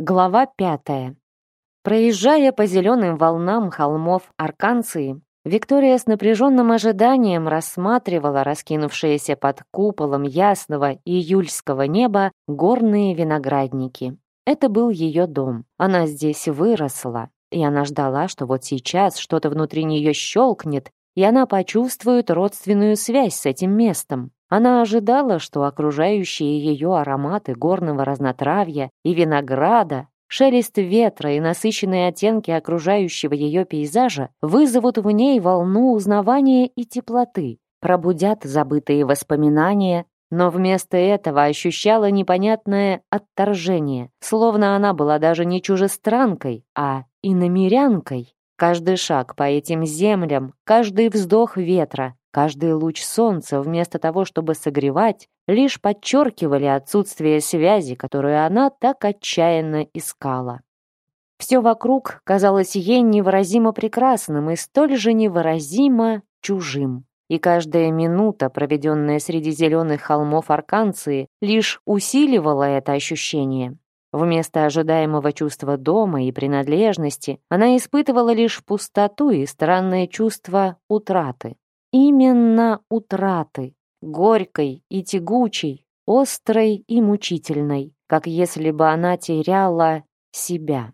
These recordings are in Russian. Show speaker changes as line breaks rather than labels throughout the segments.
Глава пятая. Проезжая по зеленым волнам холмов Арканции, Виктория с напряженным ожиданием рассматривала раскинувшиеся под куполом ясного июльского неба горные виноградники. Это был ее дом. Она здесь выросла, и она ждала, что вот сейчас что-то внутри нее щелкнет, и она почувствует родственную связь с этим местом. Она ожидала, что окружающие ее ароматы горного разнотравья и винограда, шелест ветра и насыщенные оттенки окружающего ее пейзажа вызовут в ней волну узнавания и теплоты, пробудят забытые воспоминания, но вместо этого ощущала непонятное отторжение, словно она была даже не чужестранкой, а иномерянкой. Каждый шаг по этим землям, каждый вздох ветра, Каждый луч солнца, вместо того, чтобы согревать, лишь подчеркивали отсутствие связи, которую она так отчаянно искала. Все вокруг казалось ей невыразимо прекрасным и столь же невыразимо чужим. И каждая минута, проведенная среди зеленых холмов Арканции, лишь усиливала это ощущение. Вместо ожидаемого чувства дома и принадлежности она испытывала лишь пустоту и странное чувство утраты. Именно утраты, горькой и тягучей, острой и мучительной, как если бы она теряла себя.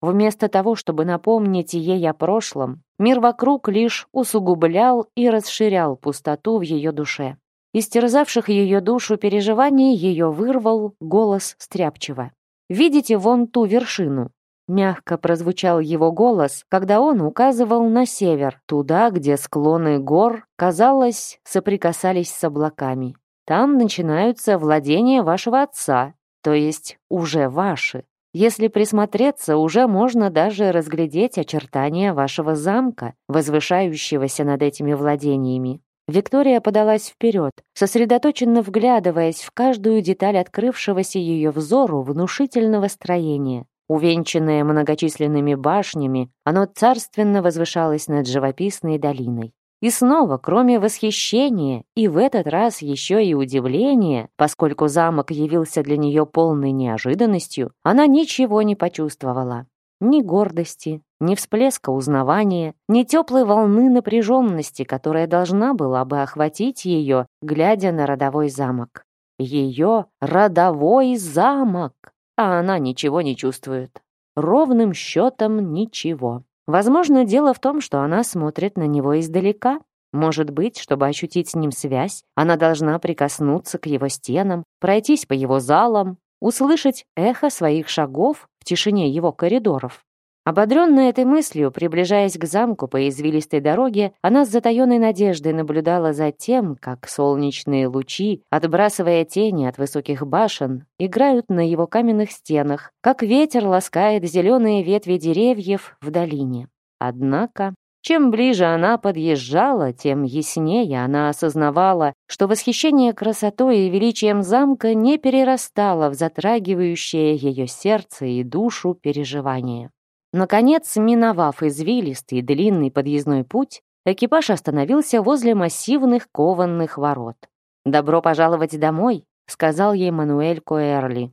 Вместо того, чтобы напомнить ей о прошлом, мир вокруг лишь усугублял и расширял пустоту в ее душе. Из терзавших ее душу переживаний ее вырвал голос стряпчиво. «Видите вон ту вершину? Мягко прозвучал его голос, когда он указывал на север, туда, где склоны гор, казалось, соприкасались с облаками. Там начинаются владения вашего отца, то есть уже ваши. Если присмотреться, уже можно даже разглядеть очертания вашего замка, возвышающегося над этими владениями. Виктория подалась вперед, сосредоточенно вглядываясь в каждую деталь открывшегося ее взору внушительного строения. Увенчанное многочисленными башнями, оно царственно возвышалось над живописной долиной. И снова, кроме восхищения, и в этот раз еще и удивления, поскольку замок явился для нее полной неожиданностью, она ничего не почувствовала. Ни гордости, ни всплеска узнавания, ни теплой волны напряженности, которая должна была бы охватить ее, глядя на родовой замок. Ее родовой замок! а она ничего не чувствует. Ровным счетом ничего. Возможно, дело в том, что она смотрит на него издалека. Может быть, чтобы ощутить с ним связь, она должна прикоснуться к его стенам, пройтись по его залам, услышать эхо своих шагов в тишине его коридоров. Ободренная этой мыслью, приближаясь к замку по извилистой дороге, она с затаенной надеждой наблюдала за тем, как солнечные лучи, отбрасывая тени от высоких башен, играют на его каменных стенах, как ветер ласкает зеленые ветви деревьев в долине. Однако, чем ближе она подъезжала, тем яснее она осознавала, что восхищение красотой и величием замка не перерастало в затрагивающее ее сердце и душу переживания. Наконец, миновав извилистый длинный подъездной путь, экипаж остановился возле массивных кованных ворот. «Добро пожаловать домой», — сказал ей Мануэль Коэрли.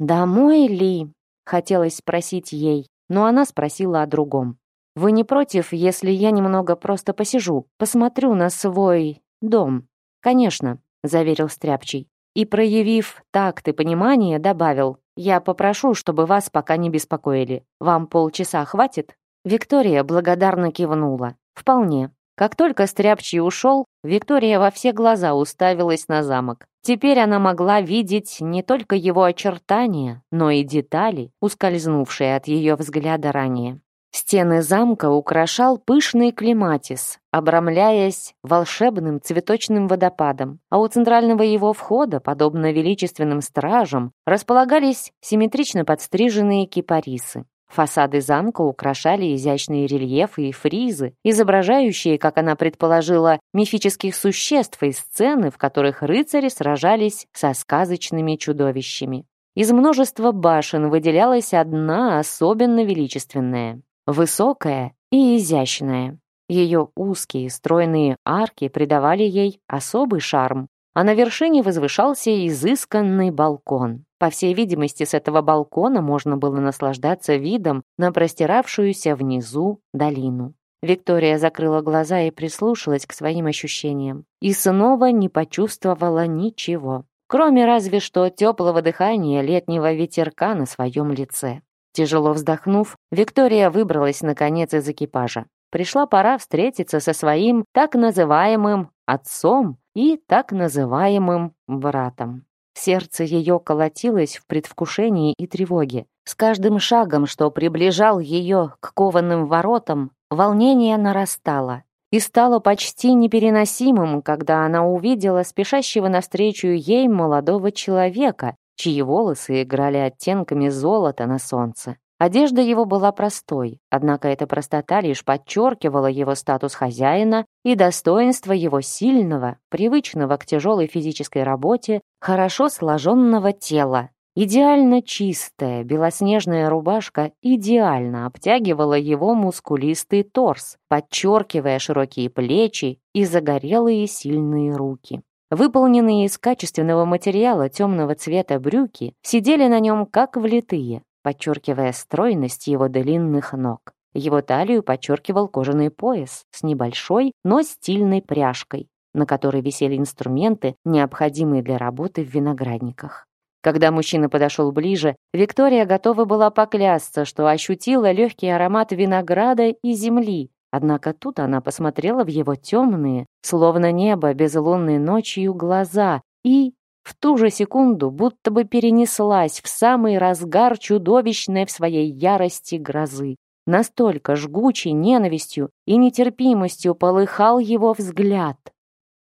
«Домой ли?» — хотелось спросить ей, но она спросила о другом. «Вы не против, если я немного просто посижу, посмотрю на свой дом?» «Конечно», — заверил Стряпчий. И, проявив такт и понимание, добавил. Я попрошу, чтобы вас пока не беспокоили. Вам полчаса хватит?» Виктория благодарно кивнула. «Вполне». Как только Стряпчий ушел, Виктория во все глаза уставилась на замок. Теперь она могла видеть не только его очертания, но и детали, ускользнувшие от ее взгляда ранее. Стены замка украшал пышный клематис, обрамляясь волшебным цветочным водопадом, а у центрального его входа, подобно величественным стражам, располагались симметрично подстриженные кипарисы. Фасады замка украшали изящные рельефы и фризы, изображающие, как она предположила, мифических существ и сцены, в которых рыцари сражались со сказочными чудовищами. Из множества башен выделялась одна особенно величественная высокая и изящная. Ее узкие стройные арки придавали ей особый шарм, а на вершине возвышался изысканный балкон. По всей видимости, с этого балкона можно было наслаждаться видом на простиравшуюся внизу долину. Виктория закрыла глаза и прислушалась к своим ощущениям. И снова не почувствовала ничего, кроме разве что теплого дыхания летнего ветерка на своем лице. Тяжело вздохнув, Виктория выбралась наконец из экипажа. Пришла пора встретиться со своим так называемым отцом и так называемым братом. Сердце ее колотилось в предвкушении и тревоге. С каждым шагом, что приближал ее к кованым воротам, волнение нарастало и стало почти непереносимым, когда она увидела спешащего навстречу ей молодого человека, чьи волосы играли оттенками золота на солнце. Одежда его была простой, однако эта простота лишь подчеркивала его статус хозяина и достоинство его сильного, привычного к тяжелой физической работе, хорошо сложенного тела. Идеально чистая белоснежная рубашка идеально обтягивала его мускулистый торс, подчеркивая широкие плечи и загорелые сильные руки. Выполненные из качественного материала темного цвета брюки сидели на нем как влитые, подчеркивая стройность его длинных ног. Его талию подчеркивал кожаный пояс с небольшой, но стильной пряжкой, на которой висели инструменты, необходимые для работы в виноградниках. Когда мужчина подошел ближе, Виктория готова была поклясться, что ощутила легкий аромат винограда и земли, Однако тут она посмотрела в его темные, словно небо безлунной ночью, глаза и в ту же секунду будто бы перенеслась в самый разгар чудовищной в своей ярости грозы. Настолько жгучей ненавистью и нетерпимостью полыхал его взгляд.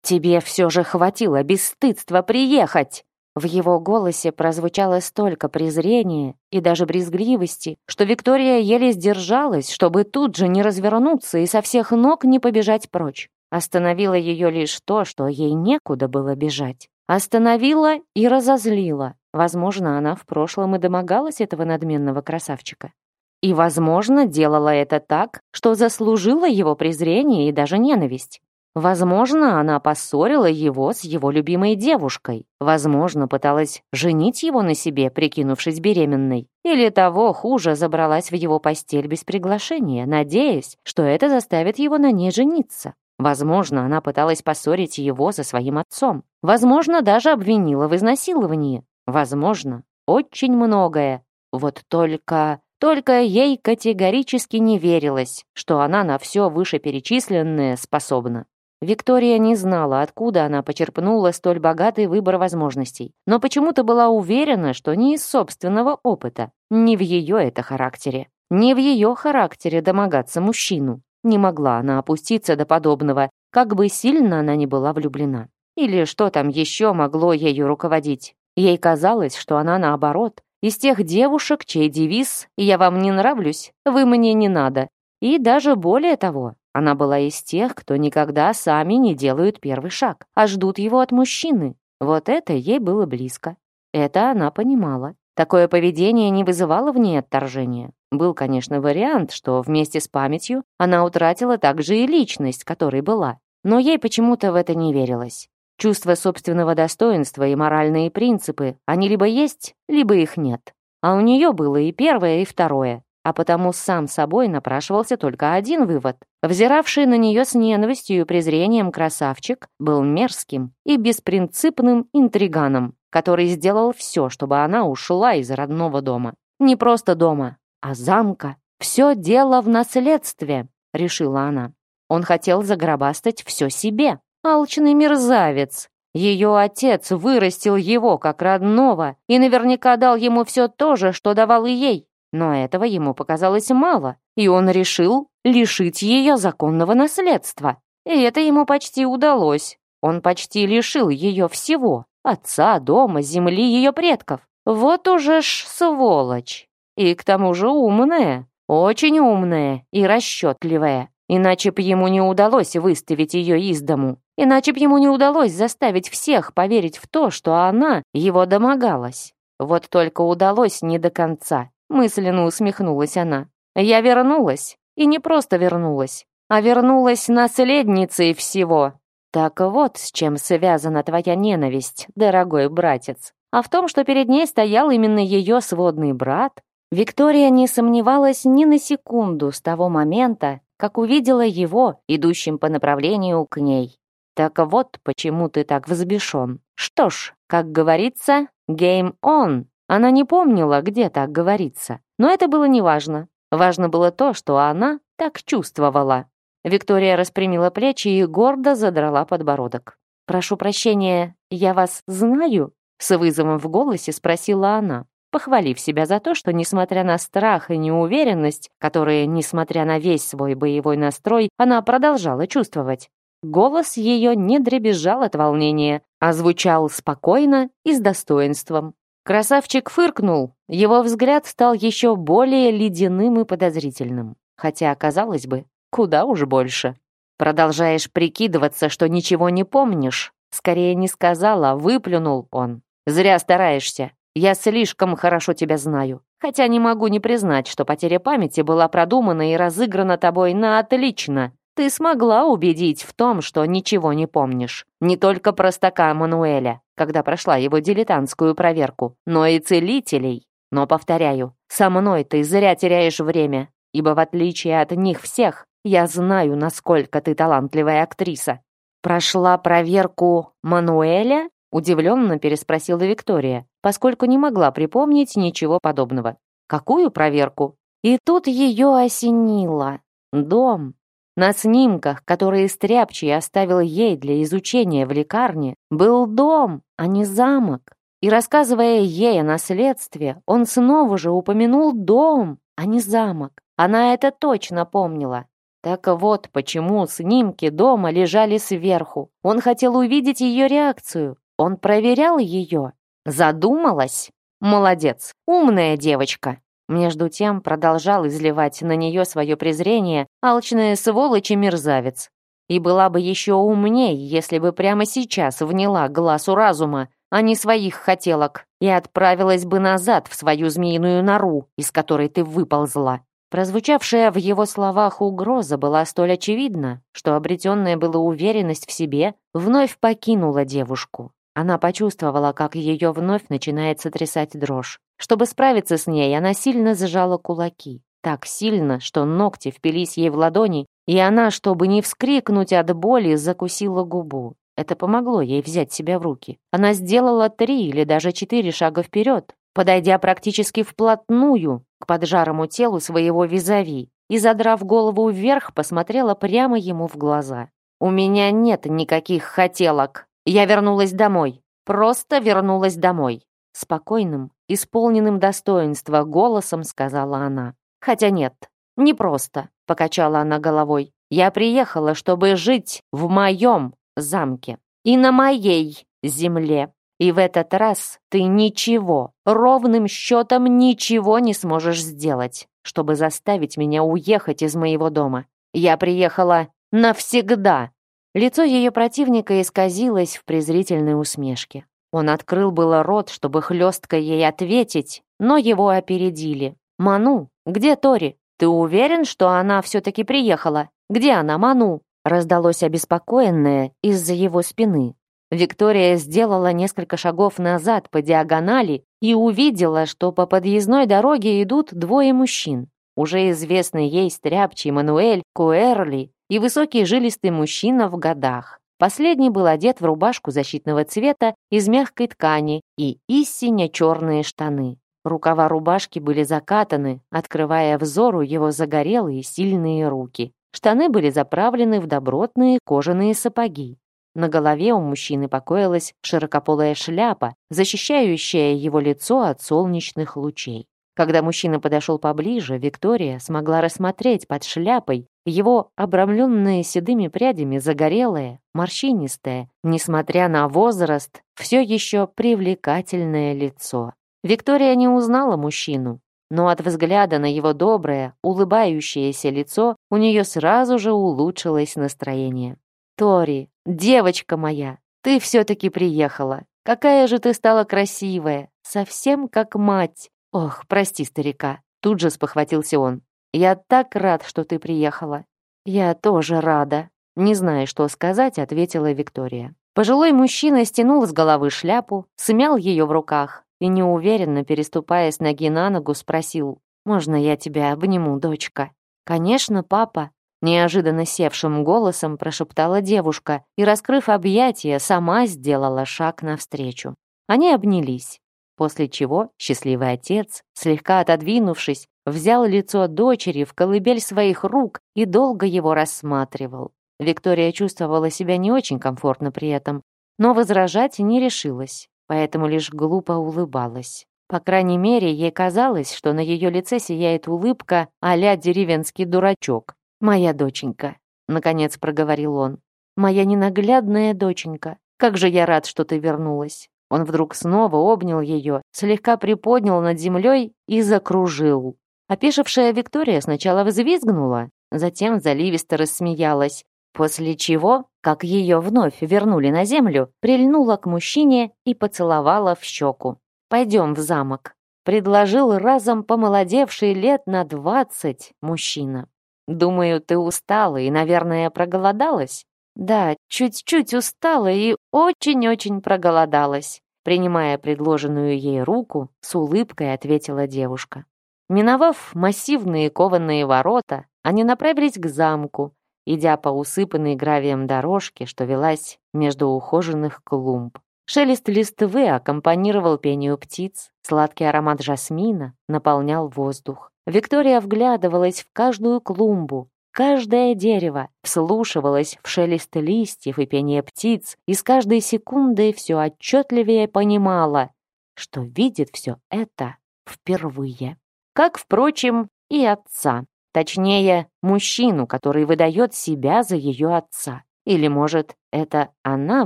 «Тебе все же хватило бесстыдства приехать!» В его голосе прозвучало столько презрения и даже брезгливости, что Виктория еле сдержалась, чтобы тут же не развернуться и со всех ног не побежать прочь. Остановило ее лишь то, что ей некуда было бежать. Остановила и разозлила. Возможно, она в прошлом и домогалась этого надменного красавчика. И, возможно, делала это так, что заслужила его презрение и даже ненависть. Возможно, она поссорила его с его любимой девушкой. Возможно, пыталась женить его на себе, прикинувшись беременной. Или того хуже, забралась в его постель без приглашения, надеясь, что это заставит его на ней жениться. Возможно, она пыталась поссорить его со своим отцом. Возможно, даже обвинила в изнасиловании. Возможно, очень многое. Вот только... Только ей категорически не верилось, что она на все вышеперечисленное способна. Виктория не знала, откуда она почерпнула столь богатый выбор возможностей, но почему-то была уверена, что не из собственного опыта, не в ее это характере. Не в ее характере домогаться мужчину. Не могла она опуститься до подобного, как бы сильно она ни была влюблена. Или что там еще могло ею руководить. Ей казалось, что она наоборот, из тех девушек, чей девиз «Я вам не нравлюсь, вы мне не надо». И даже более того, она была из тех, кто никогда сами не делают первый шаг, а ждут его от мужчины. Вот это ей было близко. Это она понимала. Такое поведение не вызывало в ней отторжения. Был, конечно, вариант, что вместе с памятью она утратила также и личность, которой была. Но ей почему-то в это не верилось. Чувство собственного достоинства и моральные принципы, они либо есть, либо их нет. А у нее было и первое, и второе а потому сам собой напрашивался только один вывод. Взиравший на нее с ненавистью и презрением красавчик был мерзким и беспринципным интриганом, который сделал все, чтобы она ушла из родного дома. Не просто дома, а замка. «Все дело в наследстве», — решила она. Он хотел загробастать все себе. Алчный мерзавец. Ее отец вырастил его как родного и наверняка дал ему все то же, что давал и ей. Но этого ему показалось мало, и он решил лишить ее законного наследства. И это ему почти удалось. Он почти лишил ее всего — отца, дома, земли ее предков. Вот уже ж сволочь. И к тому же умная, очень умная и расчетливая. Иначе б ему не удалось выставить ее из дому. Иначе б ему не удалось заставить всех поверить в то, что она его домогалась. Вот только удалось не до конца мысленно усмехнулась она. Я вернулась, и не просто вернулась, а вернулась наследницей всего. Так вот, с чем связана твоя ненависть, дорогой братец. А в том, что перед ней стоял именно ее сводный брат, Виктория не сомневалась ни на секунду с того момента, как увидела его, идущим по направлению к ней. Так вот, почему ты так взбешен. Что ж, как говорится, game on. Она не помнила, где так говорится, но это было неважно. Важно было то, что она так чувствовала. Виктория распрямила плечи и гордо задрала подбородок. «Прошу прощения, я вас знаю?» С вызовом в голосе спросила она, похвалив себя за то, что, несмотря на страх и неуверенность, которые, несмотря на весь свой боевой настрой, она продолжала чувствовать. Голос ее не дребезжал от волнения, а звучал спокойно и с достоинством. Красавчик фыркнул, его взгляд стал еще более ледяным и подозрительным. Хотя, казалось бы, куда уж больше. «Продолжаешь прикидываться, что ничего не помнишь?» Скорее не сказала, выплюнул он. «Зря стараешься. Я слишком хорошо тебя знаю. Хотя не могу не признать, что потеря памяти была продумана и разыграна тобой на отлично. Ты смогла убедить в том, что ничего не помнишь. Не только простака Мануэля, когда прошла его дилетантскую проверку, но и целителей. Но, повторяю, со мной ты зря теряешь время, ибо в отличие от них всех, я знаю, насколько ты талантливая актриса. Прошла проверку Мануэля? Удивленно переспросила Виктория, поскольку не могла припомнить ничего подобного. Какую проверку? И тут ее осенило. Дом, на снимках, которые Стряпчий оставил ей для изучения в лекарне, был дом, а не замок. И рассказывая ей о наследстве, он снова же упомянул дом, а не замок. Она это точно помнила. Так вот почему снимки дома лежали сверху. Он хотел увидеть ее реакцию. Он проверял ее. Задумалась? Молодец, умная девочка. Между тем продолжал изливать на нее свое презрение алчная сволочь и мерзавец. И была бы еще умней, если бы прямо сейчас вняла глазу разума, а не своих хотелок, и отправилась бы назад в свою змеиную нору, из которой ты выползла. Прозвучавшая в его словах угроза была столь очевидна, что обретенная была уверенность в себе вновь покинула девушку. Она почувствовала, как ее вновь начинает сотрясать дрожь. Чтобы справиться с ней, она сильно зажала кулаки. Так сильно, что ногти впились ей в ладони, и она, чтобы не вскрикнуть от боли, закусила губу. Это помогло ей взять себя в руки. Она сделала три или даже четыре шага вперед, подойдя практически вплотную к поджарому телу своего визави и, задрав голову вверх, посмотрела прямо ему в глаза. «У меня нет никаких хотелок. Я вернулась домой. Просто вернулась домой». Спокойным, исполненным достоинства голосом сказала она. «Хотя нет, не просто», — покачала она головой. «Я приехала, чтобы жить в моем замке и на моей земле. И в этот раз ты ничего, ровным счетом ничего не сможешь сделать, чтобы заставить меня уехать из моего дома. Я приехала навсегда». Лицо ее противника исказилось в презрительной усмешке. Он открыл было рот, чтобы хлестко ей ответить, но его опередили. «Ману, где Тори? Ты уверен, что она все-таки приехала? Где она, Ману?» Раздалось обеспокоенное из-за его спины. Виктория сделала несколько шагов назад по диагонали и увидела, что по подъездной дороге идут двое мужчин. Уже известный ей стряпчий Мануэль Куэрли и высокий жилистый мужчина в годах. Последний был одет в рубашку защитного цвета из мягкой ткани и истинно черные штаны. Рукава рубашки были закатаны, открывая взору его загорелые сильные руки. Штаны были заправлены в добротные кожаные сапоги. На голове у мужчины покоилась широкополая шляпа, защищающая его лицо от солнечных лучей. Когда мужчина подошел поближе, Виктория смогла рассмотреть под шляпой его обрамленное седыми прядями загорелое, морщинистое, несмотря на возраст, все еще привлекательное лицо. Виктория не узнала мужчину, но от взгляда на его доброе, улыбающееся лицо у нее сразу же улучшилось настроение. «Тори, девочка моя, ты все-таки приехала. Какая же ты стала красивая, совсем как мать. «Ох, прости, старика», — тут же спохватился он. «Я так рад, что ты приехала». «Я тоже рада», — не знаю, что сказать, ответила Виктория. Пожилой мужчина стянул с головы шляпу, смял ее в руках и, неуверенно переступая с ноги на ногу, спросил, «Можно я тебя обниму, дочка?» «Конечно, папа», Неожиданно севшим голосом прошептала девушка и, раскрыв объятия, сама сделала шаг навстречу. Они обнялись после чего счастливый отец, слегка отодвинувшись, взял лицо дочери в колыбель своих рук и долго его рассматривал. Виктория чувствовала себя не очень комфортно при этом, но возражать не решилась, поэтому лишь глупо улыбалась. По крайней мере, ей казалось, что на ее лице сияет улыбка а-ля деревенский дурачок. «Моя доченька», — наконец проговорил он, — «моя ненаглядная доченька, как же я рад, что ты вернулась. Он вдруг снова обнял ее, слегка приподнял над землей и закружил. Опешившая Виктория сначала взвизгнула, затем заливисто рассмеялась, после чего, как ее вновь вернули на землю, прильнула к мужчине и поцеловала в щеку. «Пойдем в замок», — предложил разом помолодевший лет на двадцать мужчина. «Думаю, ты устала и, наверное, проголодалась?» «Да, чуть-чуть устала и очень-очень проголодалась». Принимая предложенную ей руку, с улыбкой ответила девушка. Миновав массивные кованые ворота, они направились к замку, идя по усыпанной гравием дорожке, что велась между ухоженных клумб. Шелест листвы аккомпанировал пению птиц, сладкий аромат жасмина наполнял воздух. Виктория вглядывалась в каждую клумбу, Каждое дерево вслушивалось в шелест листьев и пение птиц, и с каждой секундой все отчетливее понимала, что видит все это впервые. Как, впрочем, и отца. Точнее, мужчину, который выдает себя за ее отца. Или, может, это она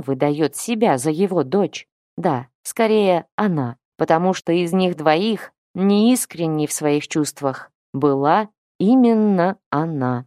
выдает себя за его дочь? Да, скорее, она, потому что из них двоих, неискренней в своих чувствах, была именно она.